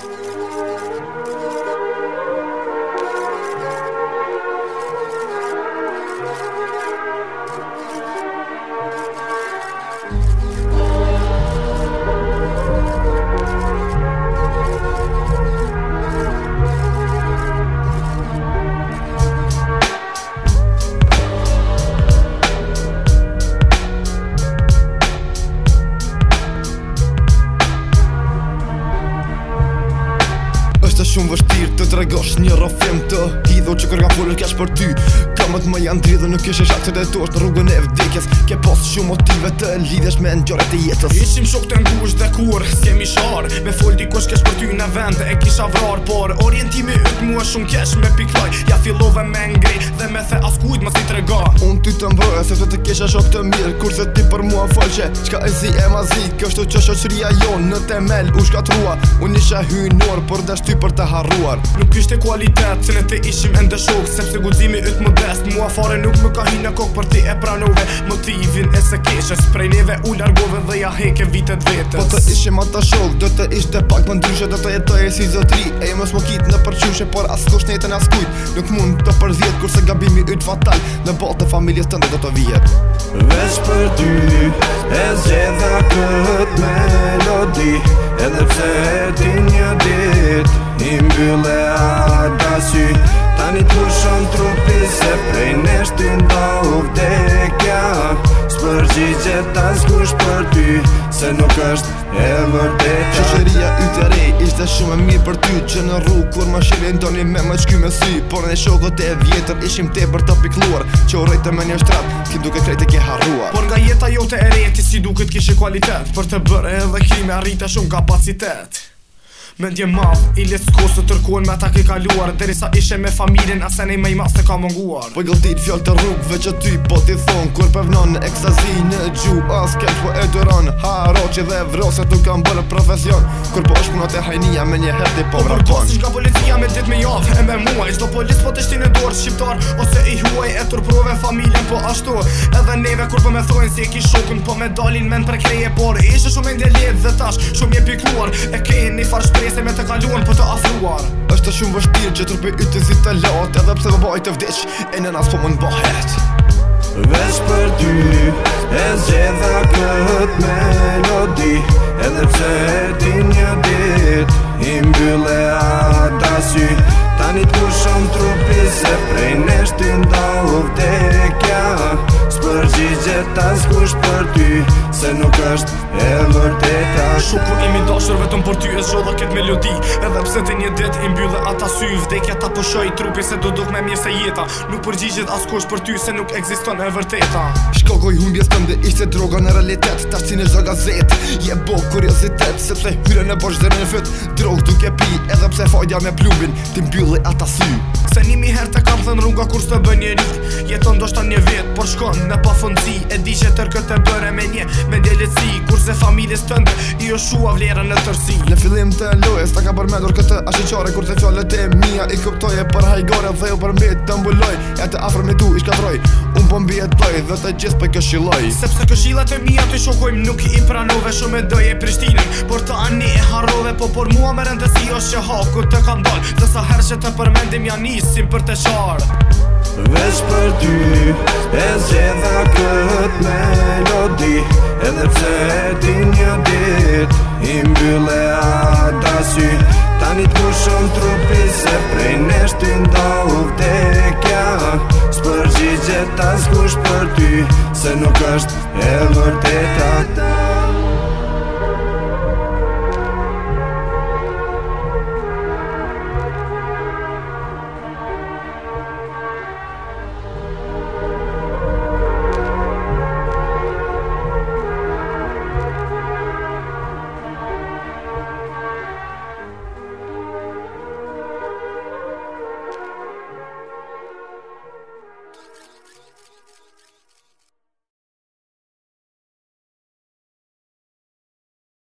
Thank you. është shumë vështirë të tregosh një rrëfim të Ti dhe që kërka fullër kesh për ty Kamët më janë dridhe nuk ishe shakët e tush në rrugën e vdekjes Ke posë shumë motive të lidhesh me ndjore të jetës Ishim shok të ngush dhe kur s'kemi shar Me fol di kush kesh për ty në vend dhe e kisha vrar Por orientimi yt mua shumë kesh me pikloj Ja fillove me ngri dhe me the as kujt më si të rega Unë ty të mbërë se të të kisha shok të mirë Kur se ti për mua fol qka e zi e ma zi Kështu që shoqëria jo në temel u shkatrua Unë isha hynuar por dhe shty për të harruar Nuk ishte kualitet ne të ishim endeshok Sepse gudzimi yt më Mes mua fare nuk më ka hinë në kokë për ti e pranove Motivin e se keshës Prej neve u largove dhe ja heke vitet vetës Po të ishe ma të shokë Do të ishte pak më ndryshe Do të jetoj e si zotri E jë më kitë në përqyshe Por as kush në jetën as kujt Nuk mund të përzjetë Kurse gabimi ytë fatal Në botë të familjes tënde do të vjetë Vesh për ty E zjedha këtë melodi Edhe pse e ti një dit I mbyllë e ardasy se prej neshtu nda u vdekja Spërgji që ta skush për ty Se nuk është e vërdeja Qëqëria y të rej ishte shumë e mirë për ty Që në rru kur ma shirin do me më qky me sy Por në shokot e vjetër ishim te për të pikluar Që u rejtë me një shtrat Ki duke krejtë ke harrua Por nga jeta jote e rejti si duke t'kishe kualitet Për të bërë edhe kime arrita shumë kapacitet Me ndje madh, i lec të tërkuen me ata ke kaluar Deri sa ishe me familjen, asen e me i mas të ka munguar Po i gëlltit fjall të rrugve që ty po t'i thonë Kur pëvnon në ekstazi në gju, as kemë po e duron Ha, që dhe vro se t'u kam bërë profesion Kur po është punot e hajnia me një herti po vrakon Po përkosi shka policia me dit me jav e me muaj Zdo polis po të shtin e dorë shqiptar ose i huaj E turprove familjen po ashtu edhe neve kur po me thojnë si e ki shokun Po me dalin men për por ishe shumë e shumë pikluar E vdese me të kaluan për të afruar është të shumë vështirë që trupi ytë si të lotë Edhe pse dhe bajtë të vdeq e në nas po më në bëhet Vesh për ty e zedha këtë melodi Edhe pse e ti një dit i mbyle ata sy Tanit ku shumë trupi se prej nesht të ndohë vdekja përgjigjet as kush për ty Se nuk është e mërteta Shuku imi doshër vetëm për ty e zhodha këtë melodi Edhe pse të një det i mbyllë ata sy Vdekja ta pëshoj trupi se do duk me mirë se jeta Nuk përgjigjet as kush për ty se nuk eksiston e vërteta Shkogoj humbjes tëm dhe ishte droga në realitet Ta si në zhë gazet Je bo kuriositet Se pse hyre në bosh dhe në fyt Drog duke pi Edhe pse fajdja me plumbin Ti mbyllë ata sy Se nimi her të kam thënë rruga kur së të bë njeri Jeton do shta një Por shkon në pa po E di që tër këtë e bërë me një Me ndjelitësi Kurse familjes tënde I o shua vlerën në tërsi Në fillim të lojës Ta ka përmendur këtë ashiqare Kurse fjallet e mija I këptoje e për hajgore Dhe ju përmbit të mbulloj E të afrë me tu i shkatroj Unë pëmbi po e të dhe të gjithë për këshilloj Sepse këshilat e mija të shokojmë Nuk i impranove shumë e Prishtinën Por të ani e harrove Po por mua më rëndësi o shë haku të kam dalë sa herë që të përmendim ja nisim për të sharë Vesh për ty E zjedha këtë melodi Edhe pse ti një dit I mbyle ata sy Tani të kushon trupi Se prej nesh ty nda u vdekja Së përgjigje tas për ty Se nuk është e vërteta Ta